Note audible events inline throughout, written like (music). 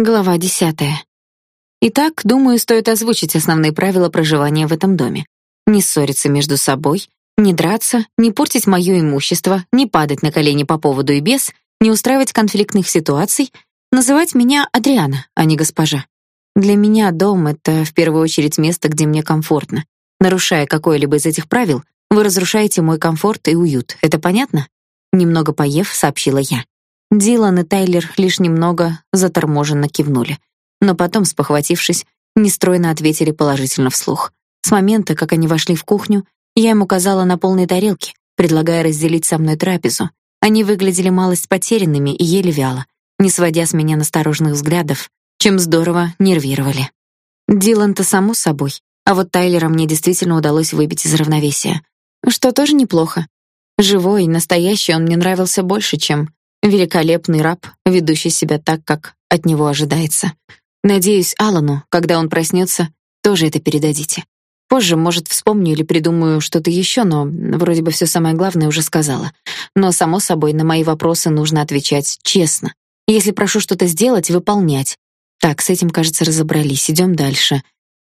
Глава десятая. Итак, думаю, стоит озвучить основные правила проживания в этом доме. Не ссориться между собой, не драться, не портить моё имущество, не падать на колени по поводу и без, не устраивать конфликтных ситуаций, называть меня Адриана, а не госпожа. Для меня дом это в первую очередь место, где мне комфортно. Нарушая какое-либо из этих правил, вы разрушаете мой комфорт и уют. Это понятно? Немного поев, сообщила я. Дилан и Тайлер лишь немного заторможенно кивнули, но потом, спохватившись, нестройно ответили положительно вслух. С момента, как они вошли в кухню, я им указала на полные тарелки, предлагая разделить со мной трапезу. Они выглядели малость потерянными и ели вяло, не сводя с меня настороженных взглядов, чем здорово нервировали. Дилан-то само собой, а вот Тайлера мне действительно удалось выбить из равновесия, что тоже неплохо. Живой, настоящий он мне нравился больше, чем Великолепный раб, ведущий себя так, как от него ожидается. Надеюсь, Алану, когда он проснется, тоже это передадите. Позже, может, вспомню или придумаю что-то еще, но вроде бы все самое главное уже сказала. Но само собой, на мои вопросы нужно отвечать честно. Если прошу что-то сделать, выполнять. Так, с этим, кажется, разобрались. Идем дальше.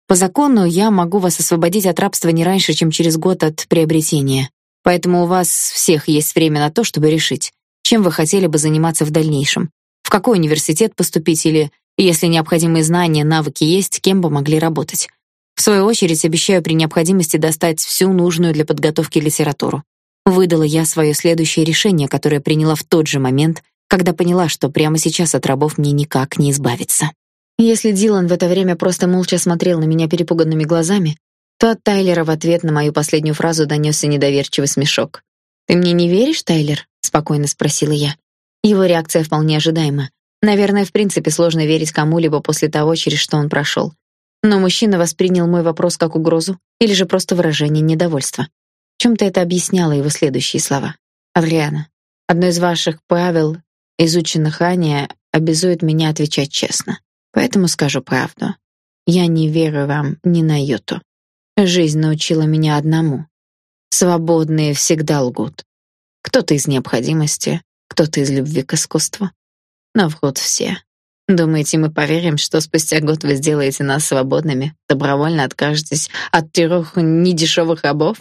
По закону я могу вас освободить от рабства не раньше, чем через год от приобретения. Поэтому у вас всех есть время на то, чтобы решить, чем вы хотели бы заниматься в дальнейшем? В какой университет поступить или, если необходимые знания, навыки есть, кем бы могли работать? В свою очередь обещаю при необходимости достать всю нужную для подготовки литературу. Выдала я свое следующее решение, которое приняла в тот же момент, когда поняла, что прямо сейчас от рабов мне никак не избавиться. Если Дилан в это время просто молча смотрел на меня перепуганными глазами, то от Тайлера в ответ на мою последнюю фразу донесся недоверчивый смешок. Ты мне не веришь, Тайлер? Спокойно спросила я. Его реакция вполне ожидаема. Наверное, в принципе сложно верить кому-либо после того, через что он прошел. Но мужчина воспринял мой вопрос как угрозу или же просто выражение недовольства. Чем-то это объясняло его следующие слова. Адриана, одно из ваших правил, изученных ранее, обязует меня отвечать честно. Поэтому скажу правду. Я не верю вам ни на йоту. Жизнь научила меня одному: свободные всегда лгут. Кто-то из необходимости, кто-то из любви к искусству. Но вход все. Думаете, мы поверим, что спустя год вы сделаете нас свободными, добровольно откажетесь от трех недешевых рабов,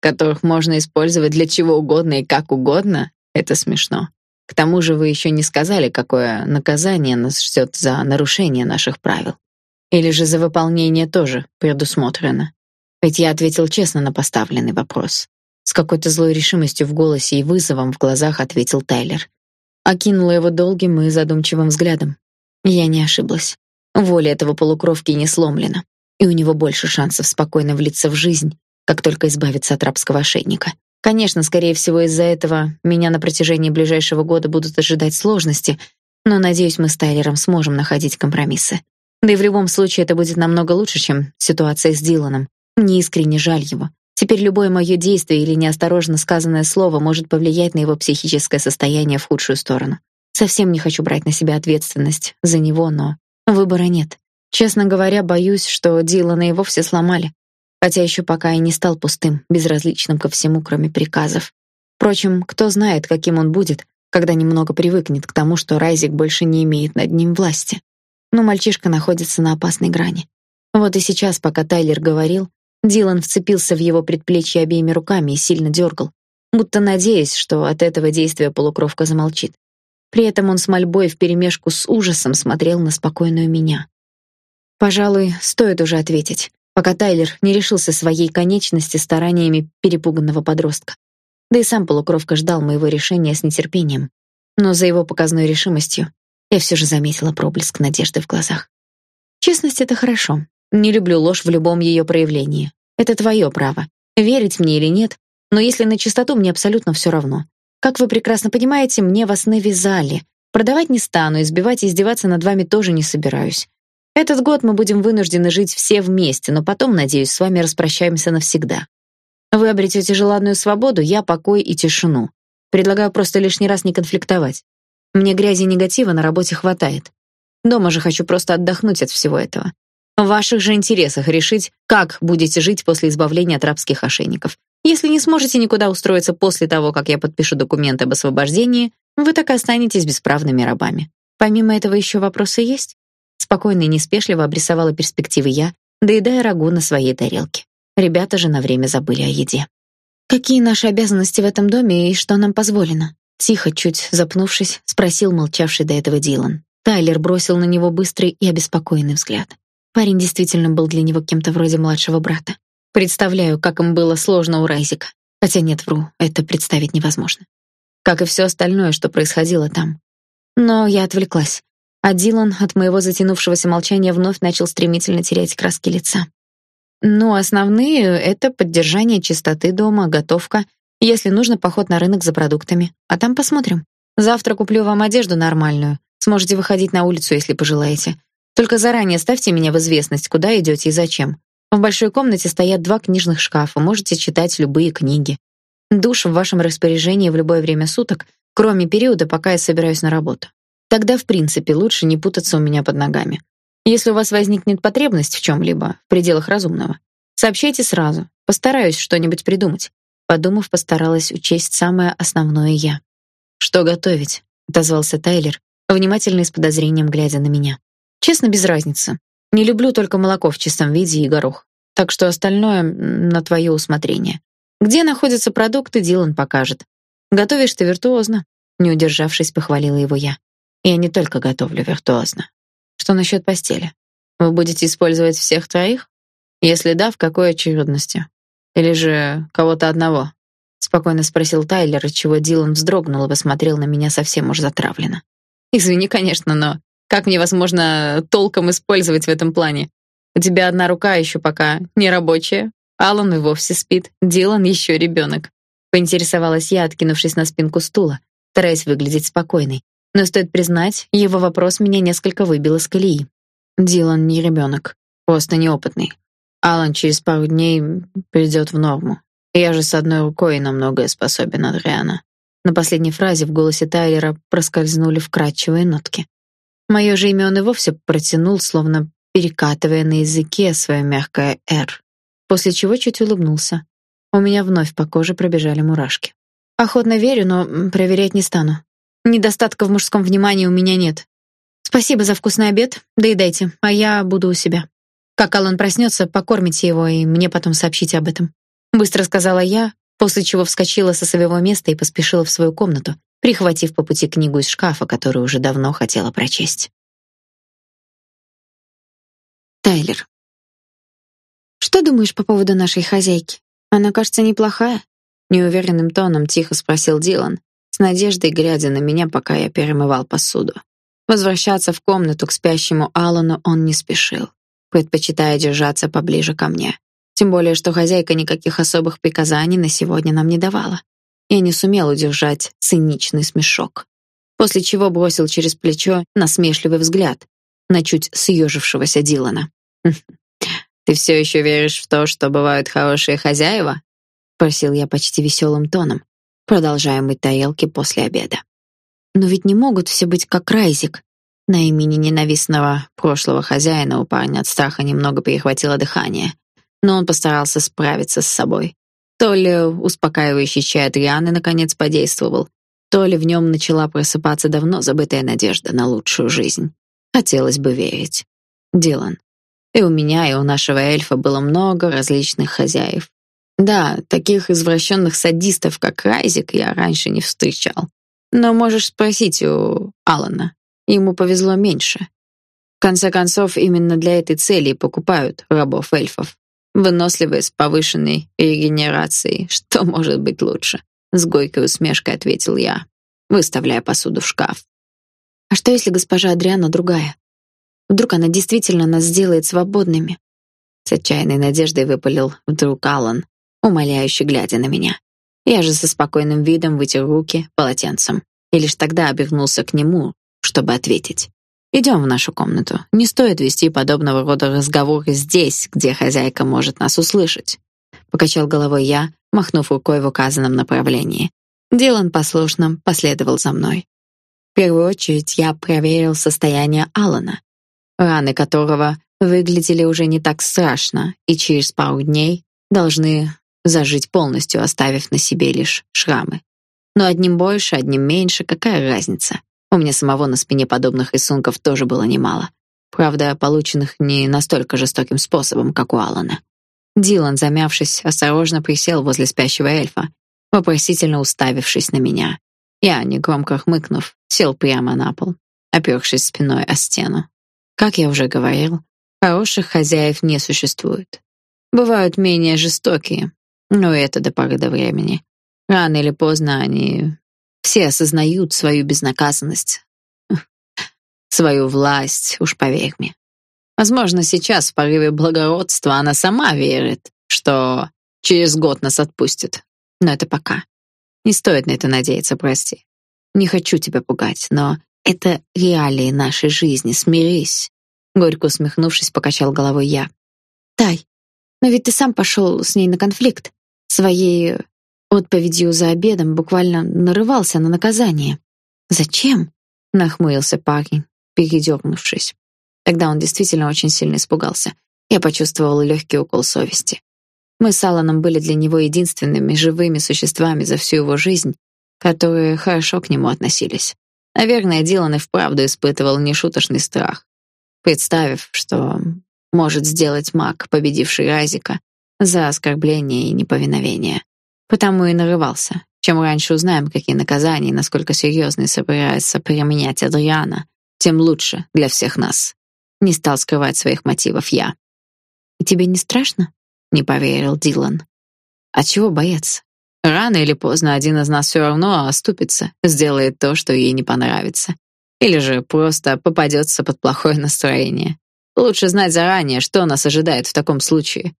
которых можно использовать для чего угодно и как угодно? Это смешно. К тому же вы еще не сказали, какое наказание нас ждет за нарушение наших правил. Или же за выполнение тоже предусмотрено. Ведь я ответил честно на поставленный вопрос. С какой-то злой решимостью в голосе и вызовом в глазах ответил Тайлер. Окинула его долгим и задумчивым взглядом. Я не ошиблась. Воля этого полукровки не сломлена, и у него больше шансов спокойно влиться в жизнь, как только избавиться от рабского ошейника. Конечно, скорее всего, из-за этого меня на протяжении ближайшего года будут ожидать сложности, но надеюсь, мы с Тайлером сможем находить компромиссы. Да и в любом случае это будет намного лучше, чем ситуация с Диланом. Мне искренне жаль его. Теперь любое мое действие или неосторожно сказанное слово может повлиять на его психическое состояние в худшую сторону. Совсем не хочу брать на себя ответственность за него, но выбора нет. Честно говоря, боюсь, что Дилана и вовсе сломали, хотя еще пока и не стал пустым, безразличным ко всему, кроме приказов. Впрочем, кто знает, каким он будет, когда немного привыкнет к тому, что Райзик больше не имеет над ним власти. Но мальчишка находится на опасной грани. Вот и сейчас, пока Тайлер говорил, Дилан вцепился в его предплечье обеими руками и сильно дергал, будто надеясь, что от этого действия полукровка замолчит. При этом он с мольбой вперемешку с ужасом смотрел на спокойную меня. Пожалуй, стоит уже ответить, пока Тайлер не решился своей конечности стараниями перепуганного подростка. Да и сам полукровка ждал моего решения с нетерпением. Но за его показной решимостью я все же заметила проблеск надежды в глазах. Честность это хорошо, не люблю ложь в любом ее проявлении. Это твое право, верить мне или нет, но если на чистоту, мне абсолютно все равно. Как вы прекрасно понимаете, мне вас навязали. Продавать не стану, избивать и издеваться над вами тоже не собираюсь. Этот год мы будем вынуждены жить все вместе, но потом, надеюсь, с вами распрощаемся навсегда. Вы обретете желанную свободу, я покой и тишину. Предлагаю просто лишний раз не конфликтовать. Мне грязи и негатива на работе хватает. Дома же хочу просто отдохнуть от всего этого. В ваших же интересах решить, как будете жить после избавления от рабских ошейников. Если не сможете никуда устроиться после того, как я подпишу документы об освобождении, вы так и останетесь бесправными рабами. Помимо этого еще вопросы есть? Спокойно и неспешливо обрисовала перспективы я, доедая рагу на своей тарелке. Ребята же на время забыли о еде. Какие наши обязанности в этом доме и что нам позволено? Тихо, чуть запнувшись, спросил молчавший до этого Дилан. Тайлер бросил на него быстрый и обеспокоенный взгляд. Парень действительно был для него кем-то вроде младшего брата. Представляю, как им было сложно у Райзика. Хотя нет, вру, это представить невозможно. Как и все остальное, что происходило там. Но я отвлеклась. А Дилан от моего затянувшегося молчания вновь начал стремительно терять краски лица. Ну, основные это поддержание чистоты дома, готовка, если нужно поход на рынок за продуктами. А там посмотрим. Завтра куплю вам одежду нормальную. Сможете выходить на улицу, если пожелаете. Только заранее ставьте меня в известность, куда идете и зачем. В большой комнате стоят два книжных шкафа, можете читать любые книги. Душ в вашем распоряжении в любое время суток, кроме периода, пока я собираюсь на работу. Тогда, в принципе, лучше не путаться у меня под ногами. Если у вас возникнет потребность в чем либо в пределах разумного, сообщайте сразу. Постараюсь что-нибудь придумать. Подумав, постаралась учесть самое основное я. Что готовить? отозвался Тайлер, внимательно и с подозрением глядя на меня. Честно, без разницы. Не люблю только молоко в чистом виде и горох. Так что остальное на твое усмотрение. Где находятся продукты, Дилан покажет. Готовишь ты виртуозно, не удержавшись, похвалила его я. Я не только готовлю виртуозно. Что насчет постели? Вы будете использовать всех троих? Если да, в какой очередности? Или же кого-то одного? спокойно спросил Тайлер, отчего Дилан вздрогнул и посмотрел на меня совсем уж затравленно. Извини, конечно, но как мне возможно толком использовать в этом плане? У тебя одна рука еще пока не рабочая. Алан и вовсе спит. Дилан еще ребенок. Поинтересовалась я, откинувшись на спинку стула, стараясь выглядеть спокойной. Но стоит признать, его вопрос меня несколько выбил из колеи. Дилан не ребенок, просто неопытный. Алан через пару дней придет в норму. Я же с одной рукой на многое способен, Адриана. На последней фразе в голосе Тайлера проскользнули вкрадчивые нотки. Мое же имя он и вовсе протянул, словно перекатывая на языке свое мягкое «р», после чего чуть улыбнулся. У меня вновь по коже пробежали мурашки. Охотно верю, но проверять не стану. Недостатка в мужском внимании у меня нет. Спасибо за вкусный обед, доедайте, а я буду у себя. Как Алан проснется, покормите его и мне потом сообщите об этом. Быстро сказала я, после чего вскочила со своего места и поспешила в свою комнату, прихватив по пути книгу из шкафа, которую уже давно хотела прочесть. Тайлер. Что думаешь по поводу нашей хозяйки? Она, кажется, неплохая, неуверенным тоном тихо спросил Дилан, с надеждой глядя на меня, пока я перемывал посуду. Возвращаться в комнату к спящему Алану он не спешил, предпочитая держаться поближе ко мне. Тем более, что хозяйка никаких особых приказаний на сегодня нам не давала. Я не сумел удержать циничный смешок, после чего бросил через плечо насмешливый взгляд на чуть съежившегося Дилана. Ты все еще веришь в то, что бывают хорошие хозяева? спросил я почти веселым тоном, продолжая мыть тарелки после обеда. Но ведь не могут все быть как Райзик. На имени ненавистного прошлого хозяина у парня от страха немного перехватило дыхание, но он постарался справиться с собой. То ли успокаивающий чай Адрианы наконец подействовал, то ли в нем начала просыпаться давно забытая надежда на лучшую жизнь. Хотелось бы верить. Дилан. И у меня, и у нашего эльфа было много различных хозяев. Да, таких извращенных садистов, как Райзик, я раньше не встречал. Но можешь спросить у Алана. Ему повезло меньше. В конце концов, именно для этой цели покупают рабов эльфов. Выносливые с повышенной регенерацией. Что может быть лучше? С горькой усмешкой ответил я, выставляя посуду в шкаф. А что если госпожа Адриана другая? Вдруг она действительно нас сделает свободными? С отчаянной надеждой выпалил вдруг Аллан, умоляюще глядя на меня. Я же со спокойным видом вытер руки полотенцем и лишь тогда обернулся к нему, чтобы ответить. Идем в нашу комнату. Не стоит вести подобного рода разговоры здесь, где хозяйка может нас услышать. Покачал головой я, махнув рукой в указанном направлении. Дилан послушно последовал за мной. В первую очередь я проверил состояние Алана, раны которого выглядели уже не так страшно и через пару дней должны зажить полностью, оставив на себе лишь шрамы. Но одним больше, одним меньше, какая разница? У меня самого на спине подобных рисунков тоже было немало. правда, полученных не настолько жестоким способом, как у Алана. Дилан, замявшись, осторожно присел возле спящего эльфа, вопросительно уставившись на меня. Я, негромко хмыкнув, сел прямо на пол, опёршись спиной о стену. Как я уже говорил, хороших хозяев не существует. Бывают менее жестокие, но это до поры до времени. Рано или поздно они все осознают свою безнаказанность, (laughs) свою власть, уж поверь мне. Возможно, сейчас в порыве благородства она сама верит, что через год нас отпустит. Но это пока. Не стоит на это надеяться, прости. Не хочу тебя пугать, но это реалии нашей жизни, смирись. Горько усмехнувшись, покачал головой я. Тай, но ведь ты сам пошел с ней на конфликт. Своей отповедью за обедом буквально нарывался на наказание. Зачем? Нахмурился парень, передернувшись. Тогда он действительно очень сильно испугался. Я почувствовала легкий укол совести. Мы с Аланом были для него единственными живыми существами за всю его жизнь, которые хорошо к нему относились. Наверное, Дилан и вправду испытывал нешуточный страх, представив, что может сделать маг, победивший Райзика, за оскорбление и неповиновение. Потому и нарывался. Чем раньше узнаем, какие наказания и насколько серьезные собирается применять Адриана, тем лучше для всех нас. Не стал скрывать своих мотивов я. Тебе не страшно? Не поверил Дилан. А чего бояться? Рано или поздно один из нас все равно оступится, сделает то, что ей не понравится, или же просто попадется под плохое настроение. Лучше знать заранее, что нас ожидает в таком случае.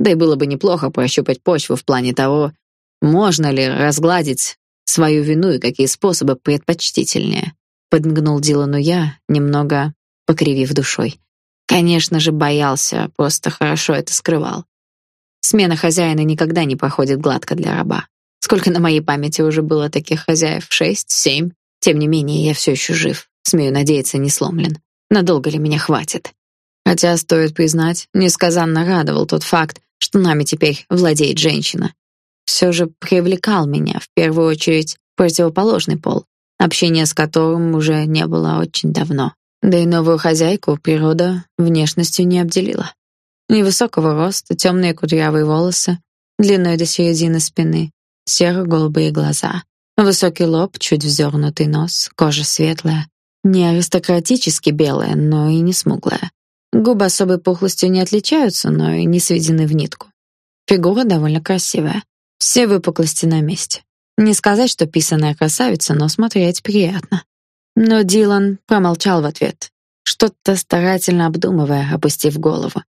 Да и было бы неплохо прощупать почву в плане того, можно ли разгладить свою вину и какие способы предпочтительнее. Подмигнул Дилану я, немного покривив душой. Конечно же, боялся, просто хорошо это скрывал. Смена хозяина никогда не проходит гладко для раба. Сколько на моей памяти уже было таких хозяев? Шесть, семь. Тем не менее, я все еще жив. Смею надеяться, не сломлен. Надолго ли меня хватит? Хотя, стоит признать, несказанно радовал тот факт, что нами теперь владеет женщина. Все же привлекал меня, в первую очередь, противоположный пол, общение с которым уже не было очень давно. Да и новую хозяйку природа внешностью не обделила. Невысокого роста, темные кудрявые волосы, длиной до середины спины, серо-голубые глаза, высокий лоб, чуть вздернутый нос, кожа светлая, не аристократически белая, но и не смуглая. Губы особой пухлостью не отличаются, но и не сведены в нитку. Фигура довольно красивая. Все выпуклости на месте. Не сказать, что писаная красавица, но смотреть приятно. Но Дилан промолчал в ответ, что-то старательно обдумывая, опустив голову.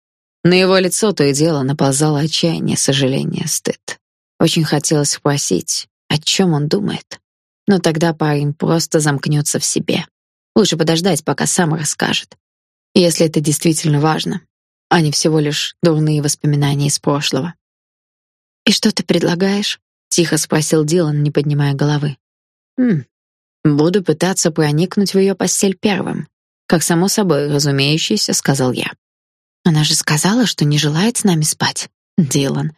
На его лицо то и дело наползало отчаяние, сожаление, стыд. Очень хотелось спросить, о чем он думает. Но тогда парень просто замкнется в себе. Лучше подождать, пока сам расскажет. Если это действительно важно, а не всего лишь дурные воспоминания из прошлого. «И что ты предлагаешь?» — тихо спросил Дилан, не поднимая головы. «Хм, Буду пытаться проникнуть в ее постель первым, как само собой разумеющееся, сказал я. Она же сказала, что не желает с нами спать. Дилан.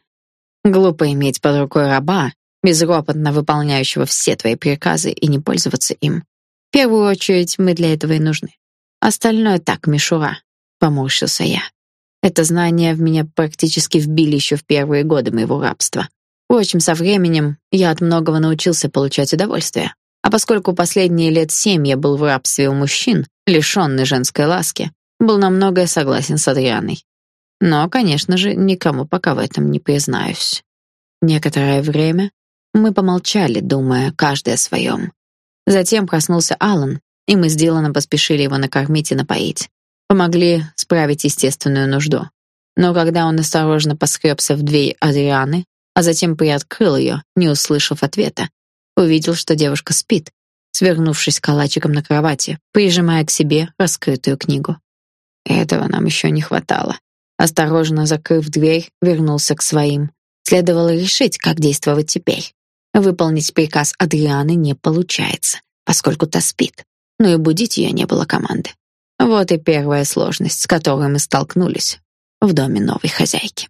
Глупо иметь под рукой раба, безропотно выполняющего все твои приказы и не пользоваться им. В первую очередь мы для этого и нужны. Остальное так мишура, поморщился я. Это знание в меня практически вбили еще в первые годы моего рабства. Впрочем, со временем я от многого научился получать удовольствие. А поскольку последние лет семь я был в рабстве у мужчин, лишённый женской ласки, был на многое согласен с Адрианой. Но, конечно же, никому пока в этом не признаюсь. Некоторое время мы помолчали, думая каждый о своем. Затем проснулся Алан, и мы с Диланом поспешили его накормить и напоить. Помогли справить естественную нужду. Но когда он осторожно поскребся в дверь Адрианы, а затем приоткрыл ее, не услышав ответа, увидел, что девушка спит, свернувшись калачиком на кровати, прижимая к себе раскрытую книгу. Этого нам еще не хватало. Осторожно закрыв дверь, вернулся к своим. Следовало решить, как действовать теперь. Выполнить приказ Адрианы не получается, поскольку та спит, но и будить ее не было команды. Вот и первая сложность, с которой мы столкнулись в доме новой хозяйки.